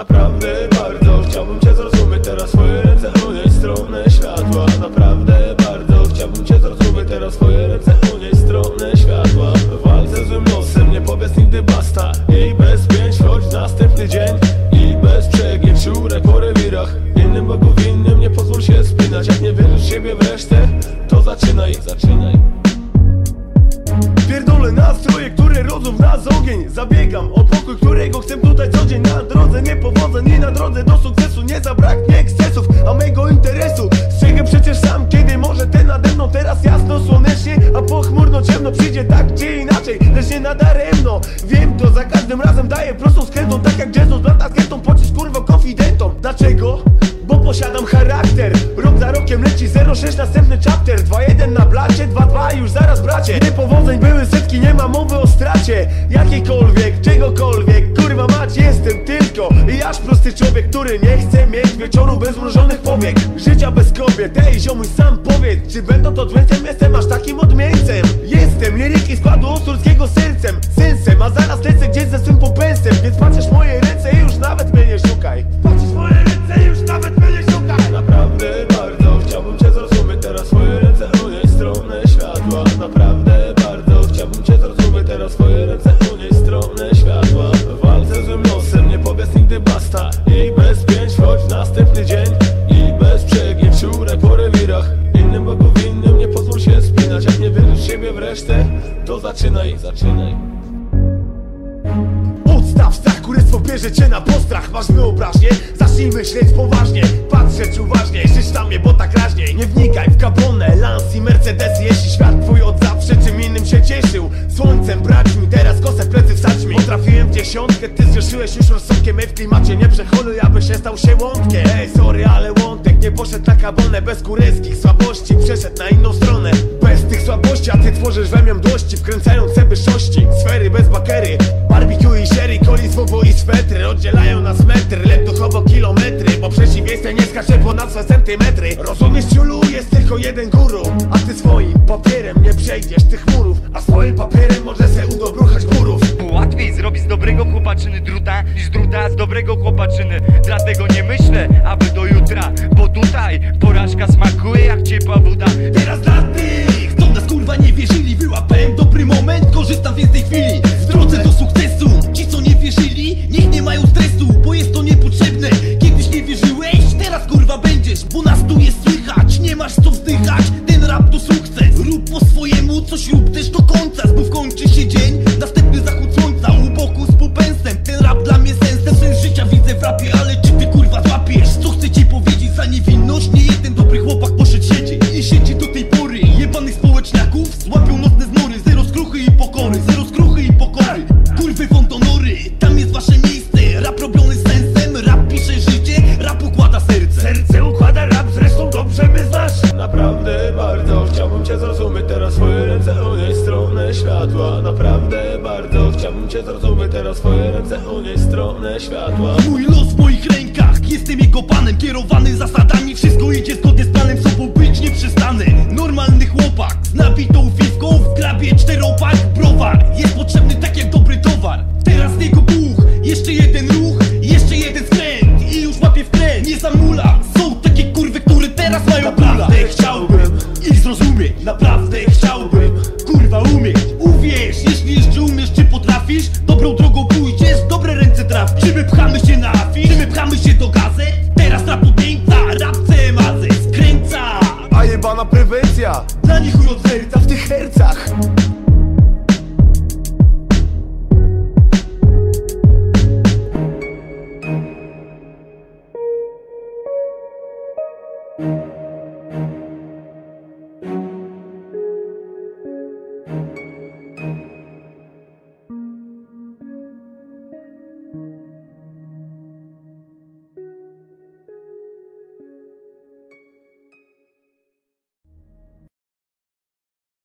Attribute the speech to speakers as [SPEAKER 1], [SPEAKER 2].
[SPEAKER 1] Naprawdę bardzo chciałbym cię zrozumieć. Teraz swoje ręce unieść stronę światła. Naprawdę bardzo chciałbym cię zrozumieć. Teraz swoje ręce unieść stronę światła. W walce z złym losem nie powiedz nigdy basta. I bez pięć choć następny dzień. I bez przegięć szurek po rewirach. Innym bogu winnym nie pozwól się spinać. Jak nie wierzysz siebie w resztę To zaczynaj, zaczynaj nastroje, które rodzą w nas ogień. Zabiegam o pokój, którego chcę tutaj co dzień Na drodze. Niepowodzeń i na drodze do sukcesu. Nie zabraknie ekscesów, a mego interesu Strzegę przecież sam, kiedy może ten nade mną. Teraz jasno, słonecznie, a pochmurno ciemno Przyjdzie tak czy inaczej, lecz nie nadaremno. Wiem to, za każdym razem daję prostą skrętą Tak jak Jesus, blata z kętą, pocisk kurwa konfidentom. Dlaczego? Bo posiadam charakter. Rok za rokiem leci 06 następny chapter. 2-1 na blacie, 2-2 już zaraz bracie. Niepowodzeń były nie ma mowy o stracie Jakiejkolwiek, czegokolwiek. Kurwa mać, jestem tylko I aż prosty człowiek, który nie chce mieć wieczoru bez mrożonych powiek. Życia bez kobiet, ej ziomuś sam powiedz Czy będą to dwęcem, jestem Teraz swoje ręce unieść stronę światła. W walce z złym losem nie powiedz nigdy basta. I bez pięć wchodź w następny dzień. I bez przegięć szurek po rewirach. Innym bogu winnym nie pozwól się spinać. Jak nie wierzysz siebie w resztę To zaczynaj, zaczynaj. Odstaw strach, kurystwo bierze cię na postrach. Masz wyobraźnię? Zacznij myśleć poważnie. Patrzeć uważnie, żyć na mnie, bo tak raźniej. Nie wnikaj w kabonę, lans i mercedesy Jeśli świat twój dziesiątkę, ty zgrzeszyłeś już rozsądkiem Ej w klimacie nie przecholuj, aby się stał się łądkiem. Ej sorry, ale łądek nie poszedł na kabonę Bez kureskich słabości, przeszedł na inną stronę. Bez tych słabości, a ty tworzysz we mnie mdłości Wkręcając wyższości, sfery bez bakery. Barbecue i sherry, coli słowo i swetry Oddzielają nas metry, lecz duchowo kilometry Bo przeciwieństwo nie skacze ponad swe centymetry. Rozumiesz ciulu, jest tylko jeden guru A ty swoim papierem nie przejdziesz
[SPEAKER 2] dobrego chłopaczyny. Dlatego nie myślę, aby do jutra Bo tutaj porażka smakuje jak ciepła woda.
[SPEAKER 3] Teraz dla tych, co nas kurwa nie wierzyli Wyłapałem dobry moment, korzystam z tej chwili. W drodze do sukcesu, ci co nie wierzyli Niech nie mają stresu, bo jest to niepotrzebne. Kiedyś nie wierzyłeś, teraz kurwa będziesz Bo światła. Naprawdę bardzo chciałbym cię zrozumieć. Teraz twoje ręce unieść stronę światła. Mój los w moich rękach. Jestem jego panem. Kierowany zasadami. Wszystko idzie zgodnie z planem. Sobą być nieprzystany Normalny chłopak Z nabitą fiwką W grabie czteropak. Browar Jest potrzebny tak jak dobry towar. Teraz niego buch. Jeszcze jeden ruch. Jeszcze jeden skręt. I już łapie w kręg Nie zamula. Są takie kurwy,
[SPEAKER 1] które teraz mają Naprawdę chciałbym ich zrozumieć. Naprawdę chciałbym. Kurwa umieć.
[SPEAKER 3] my pchamy się na film? My pchamy się do gazet? Teraz na potęgca, rapce mazy skręca A jebana prewencja Dla nich urodzenca w tych hercach